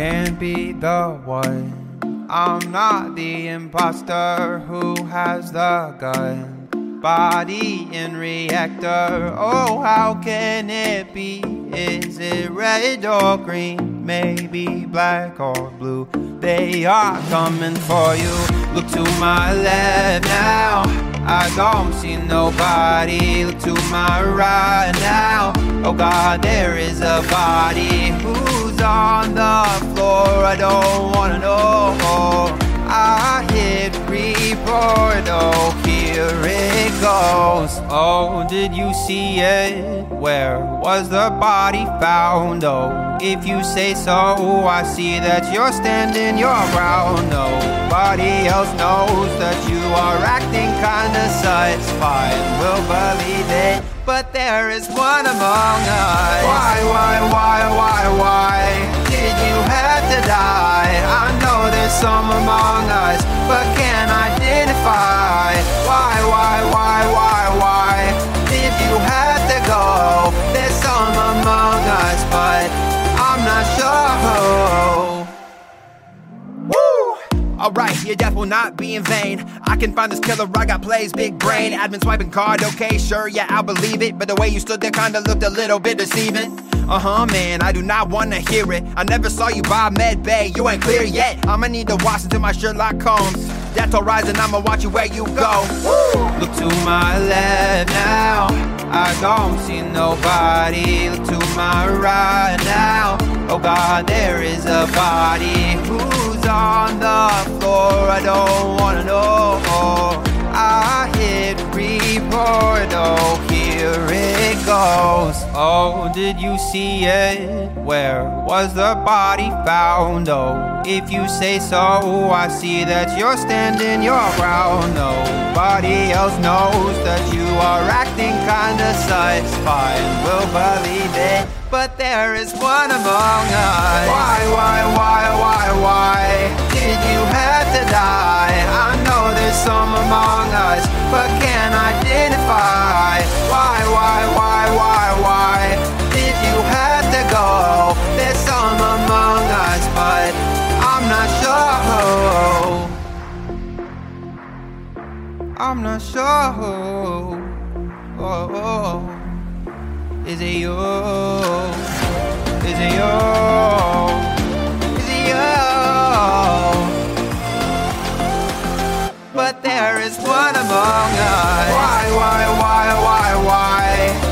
can't be the one. I'm not the imposter who has the gun. Body in reactor. Oh, how can it be? Is it red or green? Maybe black or blue. They are coming for you. Look to my left now. I don't see nobody. Look to my right now. Oh God, there is a body who's on the floor. I don't wanna know. I hit report. Oh, here it goes. Oh, did you see it? Where was the body found? Oh, if you say so, I see that you're standing your ground. Oh. Nobody else knows that you are acting kinda satisfied. We'll believe it, but there is one among us. Why, why, why, why, why did you have to die? I know there's some among us, but can't identify. Why, why, why, why, why? Your death will not be in vain. I can find this killer, I got plays, big brain. Admin swiping card, okay, sure, yeah, I'll believe it. But the way you stood there kinda looked a little bit deceiving. Uh huh, man, I do not wanna hear it. I never saw you by Med Bay, you ain't clear yet. I'ma need to watch until my Sherlock Holmes. Alright, and I'ma watch you where you go. Look to my left now. I don't see nobody. To my right now. Oh God, there is a body who's on the floor. I don't wanna know. I hit report. Oh, here it goes. Oh, did you see it? Where was the body found? Oh, if you say so, I see that you're standing your ground. Oh, Nobody else knows that you are acting kinda satisfied. We'll believe it, but there is one among us. Why, why, why, why, why did you have to die? I know there's some among us, but can't identify. Why, why, why, why, why did you have to go? There's some among us, but I'm not sure. I'm not sure. Oh, oh, is it you? Is it you? Is it you? But there is one among us. Why, why, why, why, why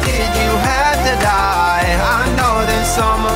did you have to die? I know there's some